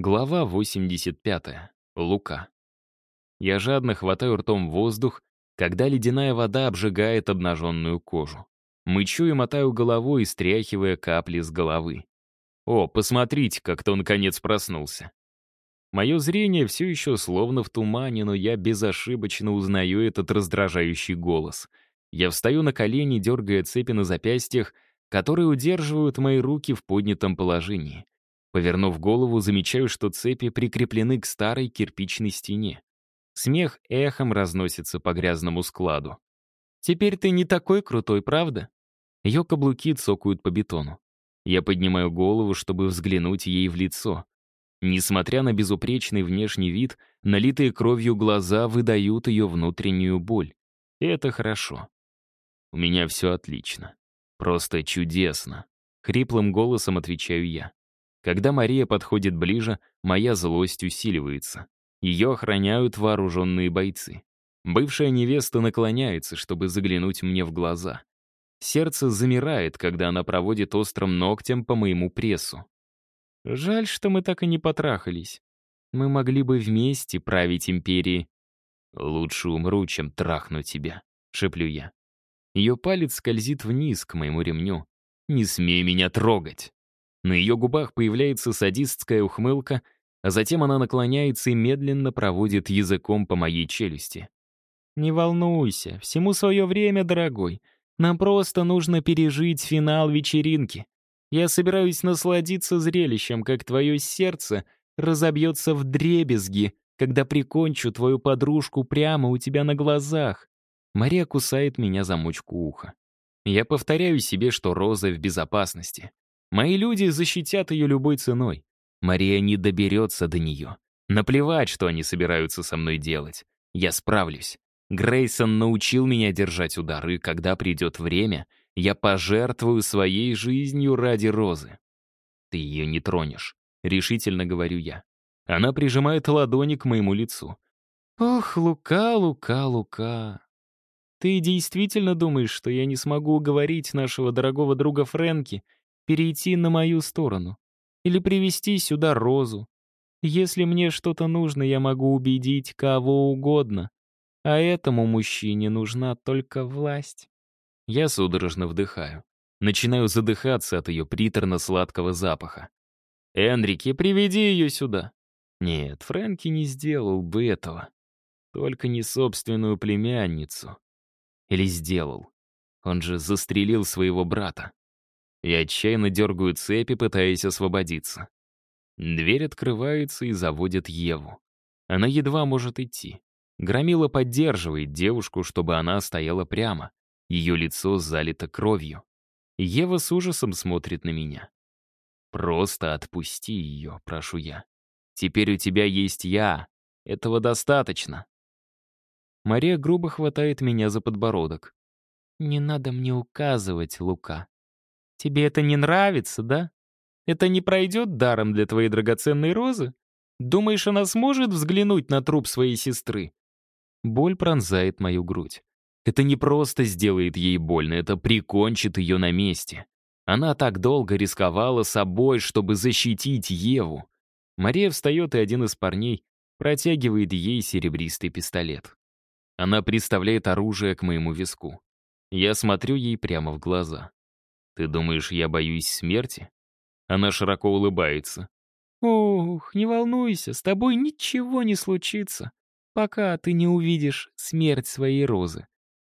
Глава 85. Лука. Я жадно хватаю ртом воздух, когда ледяная вода обжигает обнаженную кожу. Мычу и мотаю головой, стряхивая капли с головы. О, посмотрите, как то наконец проснулся. Мое зрение все еще словно в тумане, но я безошибочно узнаю этот раздражающий голос. Я встаю на колени, дергая цепи на запястьях, которые удерживают мои руки в поднятом положении. Повернув голову, замечаю, что цепи прикреплены к старой кирпичной стене. Смех эхом разносится по грязному складу. «Теперь ты не такой крутой, правда?» Ее каблуки цокают по бетону. Я поднимаю голову, чтобы взглянуть ей в лицо. Несмотря на безупречный внешний вид, налитые кровью глаза выдают ее внутреннюю боль. Это хорошо. У меня все отлично. Просто чудесно. Хриплым голосом отвечаю я. Когда Мария подходит ближе, моя злость усиливается. Ее охраняют вооруженные бойцы. Бывшая невеста наклоняется, чтобы заглянуть мне в глаза. Сердце замирает, когда она проводит острым ногтем по моему прессу. Жаль, что мы так и не потрахались. Мы могли бы вместе править империей. «Лучше умру, чем трахну тебя», — шеплю я. Ее палец скользит вниз к моему ремню. «Не смей меня трогать!» На ее губах появляется садистская ухмылка, а затем она наклоняется и медленно проводит языком по моей челюсти. «Не волнуйся, всему свое время, дорогой. Нам просто нужно пережить финал вечеринки. Я собираюсь насладиться зрелищем, как твое сердце разобьется в дребезги, когда прикончу твою подружку прямо у тебя на глазах». Мария кусает меня за мочку уха. Я повторяю себе, что Роза в безопасности. Мои люди защитят ее любой ценой. Мария не доберется до нее. Наплевать, что они собираются со мной делать. Я справлюсь. Грейсон научил меня держать удары, когда придет время, я пожертвую своей жизнью ради Розы. Ты ее не тронешь, решительно говорю я. Она прижимает ладони к моему лицу. Ох, Лука, Лука, Лука. Ты действительно думаешь, что я не смогу уговорить нашего дорогого друга Фрэнки перейти на мою сторону. Или привести сюда Розу. Если мне что-то нужно, я могу убедить кого угодно. А этому мужчине нужна только власть. Я судорожно вдыхаю. Начинаю задыхаться от ее приторно-сладкого запаха. «Энрике, приведи ее сюда!» Нет, Фрэнки не сделал бы этого. Только не собственную племянницу. Или сделал. Он же застрелил своего брата и отчаянно дергаю цепи, пытаясь освободиться. Дверь открывается и заводит Еву. Она едва может идти. Громила поддерживает девушку, чтобы она стояла прямо. Ее лицо залито кровью. Ева с ужасом смотрит на меня. «Просто отпусти ее», — прошу я. «Теперь у тебя есть я. Этого достаточно». Мария грубо хватает меня за подбородок. «Не надо мне указывать, Лука. Тебе это не нравится, да? Это не пройдет даром для твоей драгоценной розы? Думаешь, она сможет взглянуть на труп своей сестры? Боль пронзает мою грудь. Это не просто сделает ей больно, это прикончит ее на месте. Она так долго рисковала собой, чтобы защитить Еву. Мария встает, и один из парней протягивает ей серебристый пистолет. Она приставляет оружие к моему виску. Я смотрю ей прямо в глаза. «Ты думаешь, я боюсь смерти?» Она широко улыбается. «Ух, не волнуйся, с тобой ничего не случится, пока ты не увидишь смерть своей розы.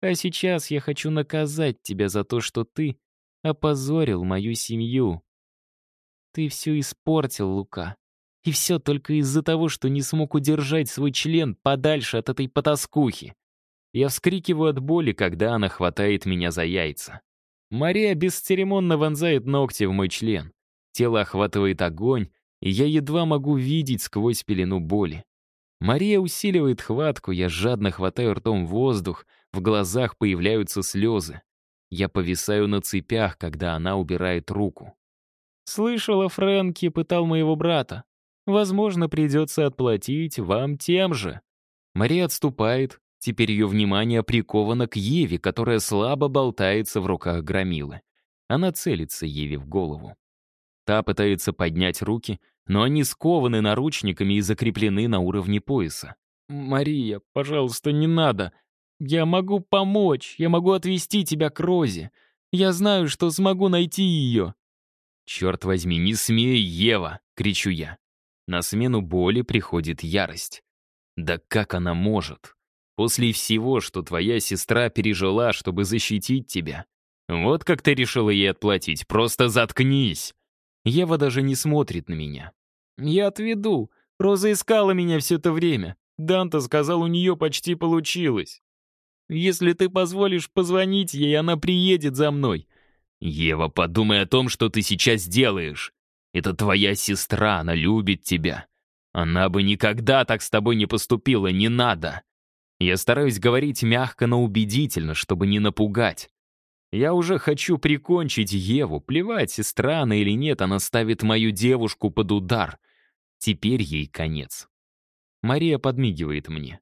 А сейчас я хочу наказать тебя за то, что ты опозорил мою семью. Ты все испортил, Лука. И все только из-за того, что не смог удержать свой член подальше от этой потаскухи. Я вскрикиваю от боли, когда она хватает меня за яйца. Мария бесцеремонно вонзает ногти в мой член. Тело охватывает огонь, и я едва могу видеть сквозь пелену боли. Мария усиливает хватку, я жадно хватаю ртом воздух, в глазах появляются слезы. Я повисаю на цепях, когда она убирает руку. «Слышала, Фрэнки пытал моего брата. Возможно, придется отплатить вам тем же». Мария отступает, Теперь ее внимание приковано к Еве, которая слабо болтается в руках громилы. Она целится Еве в голову. Та пытается поднять руки, но они скованы наручниками и закреплены на уровне пояса. «Мария, пожалуйста, не надо. Я могу помочь, я могу отвезти тебя к Розе. Я знаю, что смогу найти ее». «Черт возьми, не смей, Ева!» — кричу я. На смену боли приходит ярость. Да как она может? После всего, что твоя сестра пережила, чтобы защитить тебя. Вот как ты решила ей отплатить. Просто заткнись. Ева даже не смотрит на меня. Я отведу. Роза искала меня все это время. Данта сказал, у нее почти получилось. Если ты позволишь позвонить ей, она приедет за мной. Ева, подумай о том, что ты сейчас делаешь. Это твоя сестра, она любит тебя. Она бы никогда так с тобой не поступила, не надо. Я стараюсь говорить мягко, но убедительно, чтобы не напугать. Я уже хочу прикончить Еву. Плевать, сестра она или нет, она ставит мою девушку под удар. Теперь ей конец. Мария подмигивает мне.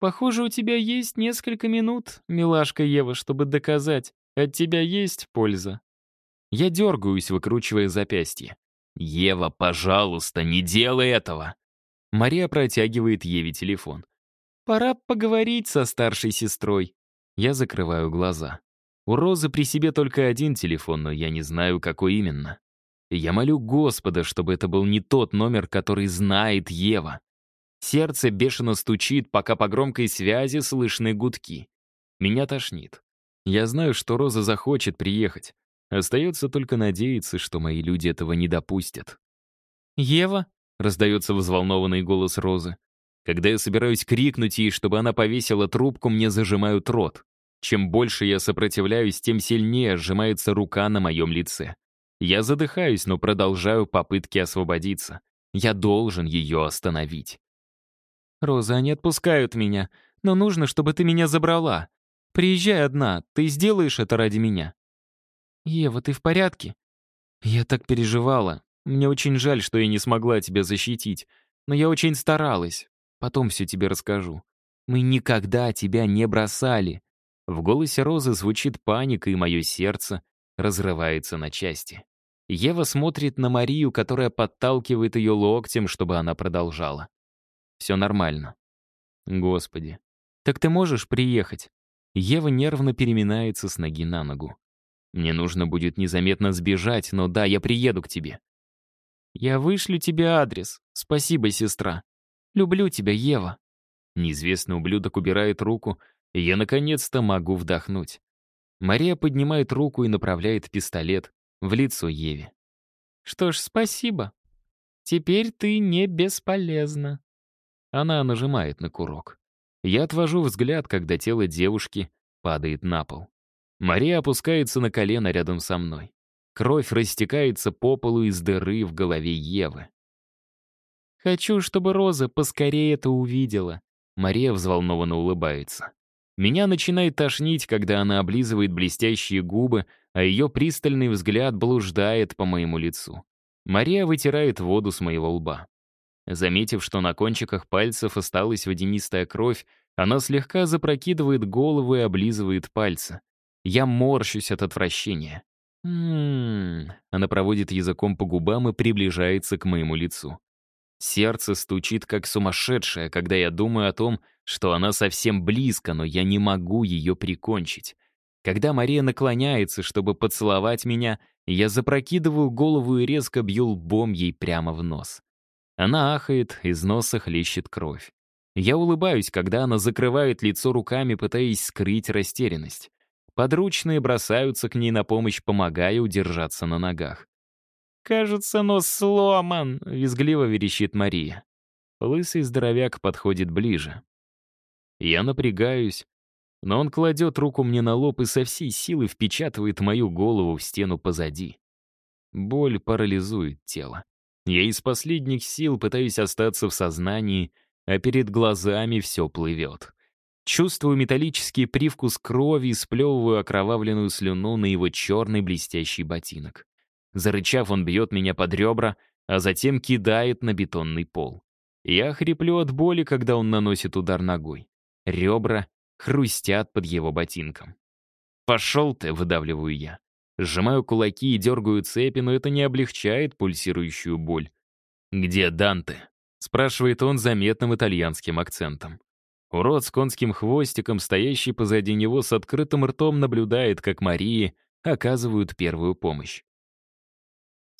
«Похоже, у тебя есть несколько минут, милашка Ева, чтобы доказать, от тебя есть польза». Я дергаюсь, выкручивая запястье. «Ева, пожалуйста, не делай этого!» Мария протягивает Еве телефон. «Пора поговорить со старшей сестрой». Я закрываю глаза. У Розы при себе только один телефон, но я не знаю, какой именно. я молю Господа, чтобы это был не тот номер, который знает Ева. Сердце бешено стучит, пока по громкой связи слышны гудки. Меня тошнит. Я знаю, что Роза захочет приехать. Остается только надеяться, что мои люди этого не допустят. «Ева?» — раздается взволнованный голос Розы. Когда я собираюсь крикнуть ей, чтобы она повесила трубку, мне зажимают рот. Чем больше я сопротивляюсь, тем сильнее сжимается рука на моем лице. Я задыхаюсь, но продолжаю попытки освободиться. Я должен ее остановить. «Роза, они отпускают меня, но нужно, чтобы ты меня забрала. Приезжай одна, ты сделаешь это ради меня». «Ева, ты в порядке?» «Я так переживала. Мне очень жаль, что я не смогла тебя защитить. Но я очень старалась. Потом все тебе расскажу. Мы никогда тебя не бросали». В голосе Розы звучит паника, и мое сердце разрывается на части. Ева смотрит на Марию, которая подталкивает ее локтем, чтобы она продолжала. «Все нормально». «Господи. Так ты можешь приехать?» Ева нервно переминается с ноги на ногу. Мне нужно будет незаметно сбежать, но да, я приеду к тебе. Я вышлю тебе адрес. Спасибо, сестра. Люблю тебя, Ева. Неизвестный ублюдок убирает руку, и я наконец-то могу вдохнуть. Мария поднимает руку и направляет пистолет в лицо Еве. Что ж, спасибо. Теперь ты не бесполезна. Она нажимает на курок. Я отвожу взгляд, когда тело девушки падает на пол. Мария опускается на колено рядом со мной. Кровь растекается по полу из дыры в голове Евы. «Хочу, чтобы Роза поскорее это увидела», — Мария взволнованно улыбается. Меня начинает тошнить, когда она облизывает блестящие губы, а ее пристальный взгляд блуждает по моему лицу. Мария вытирает воду с моего лба. Заметив, что на кончиках пальцев осталась водянистая кровь, она слегка запрокидывает голову и облизывает пальцы. Я морщусь от отвращения. «М-м-м...» Она проводит языком по губам и приближается к моему лицу. Сердце стучит как сумасшедшее, когда я думаю о том, что она совсем близко, но я не могу ее прикончить. Когда Мария наклоняется, чтобы поцеловать меня, я запрокидываю голову и резко бью лбом ей прямо в нос. Она ахает, из носа хлещет кровь. Я улыбаюсь, когда она закрывает лицо руками, пытаясь скрыть растерянность. Подручные бросаются к ней на помощь, помогая удержаться на ногах. «Кажется, нос сломан», — визгливо верещит Мария. Лысый здоровяк подходит ближе. Я напрягаюсь, но он кладет руку мне на лоб и со всей силы впечатывает мою голову в стену позади. Боль парализует тело. Я из последних сил пытаюсь остаться в сознании, а перед глазами все плывет. Чувствую металлический привкус крови и сплевываю окровавленную слюну на его черный блестящий ботинок. Зарычав, он бьет меня под ребра, а затем кидает на бетонный пол. Я хриплю от боли, когда он наносит удар ногой. Ребра хрустят под его ботинком. «Пошел ты!» — выдавливаю я. Сжимаю кулаки и дергаю цепи, но это не облегчает пульсирующую боль. «Где Данте?» — спрашивает он заметным итальянским акцентом. Урод с конским хвостиком, стоящий позади него с открытым ртом, наблюдает, как Марии оказывают первую помощь.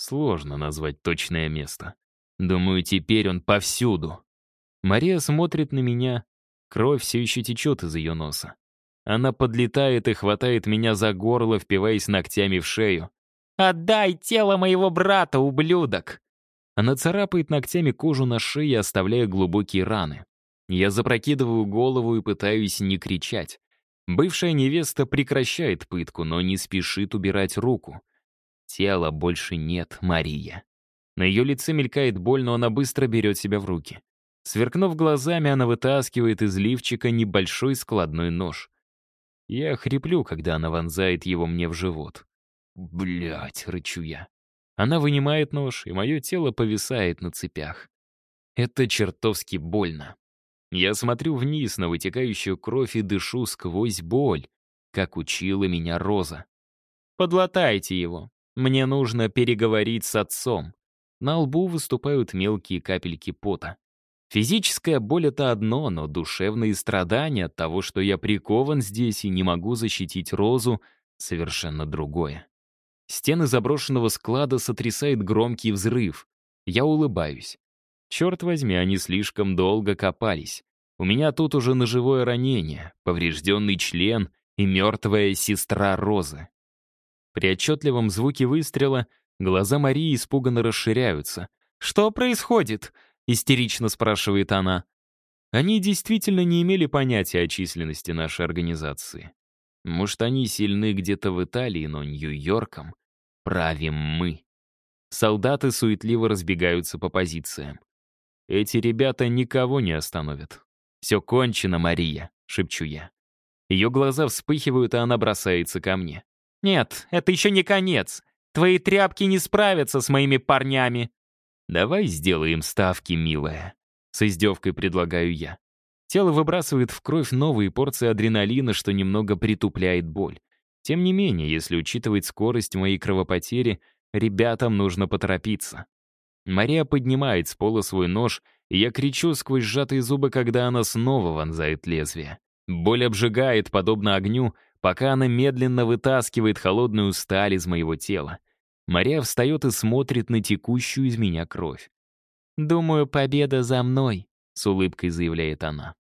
Сложно назвать точное место. Думаю, теперь он повсюду. Мария смотрит на меня. Кровь все еще течет из ее носа. Она подлетает и хватает меня за горло, впиваясь ногтями в шею. «Отдай тело моего брата, ублюдок!» Она царапает ногтями кожу на шее, оставляя глубокие раны. Я запрокидываю голову и пытаюсь не кричать. Бывшая невеста прекращает пытку, но не спешит убирать руку. Тела больше нет, Мария. На ее лице мелькает боль, но она быстро берет себя в руки. Сверкнув глазами, она вытаскивает из лифчика небольшой складной нож. Я хриплю, когда она вонзает его мне в живот. Блять, рычу я. Она вынимает нож, и мое тело повисает на цепях. Это чертовски больно. Я смотрю вниз на вытекающую кровь и дышу сквозь боль, как учила меня Роза. «Подлатайте его. Мне нужно переговорить с отцом». На лбу выступают мелкие капельки пота. Физическая боль — это одно, но душевные страдания от того, что я прикован здесь и не могу защитить Розу, совершенно другое. Стены заброшенного склада сотрясает громкий взрыв. Я улыбаюсь. Черт возьми, они слишком долго копались. У меня тут уже ножевое ранение, поврежденный член и мертвая сестра Розы. При отчетливом звуке выстрела глаза Марии испуганно расширяются. «Что происходит?» — истерично спрашивает она. Они действительно не имели понятия о численности нашей организации. Может, они сильны где-то в Италии, но Нью-Йорком правим мы. Солдаты суетливо разбегаются по позициям. Эти ребята никого не остановят. «Все кончено, Мария», — шепчу я. Ее глаза вспыхивают, и она бросается ко мне. «Нет, это еще не конец. Твои тряпки не справятся с моими парнями». «Давай сделаем ставки, милая», — с издевкой предлагаю я. Тело выбрасывает в кровь новые порции адреналина, что немного притупляет боль. Тем не менее, если учитывать скорость моей кровопотери, ребятам нужно поторопиться. Мария поднимает с пола свой нож, и я кричу сквозь сжатые зубы, когда она снова вонзает лезвие. Боль обжигает, подобно огню, пока она медленно вытаскивает холодную сталь из моего тела. Мария встает и смотрит на текущую из меня кровь. «Думаю, победа за мной», — с улыбкой заявляет она.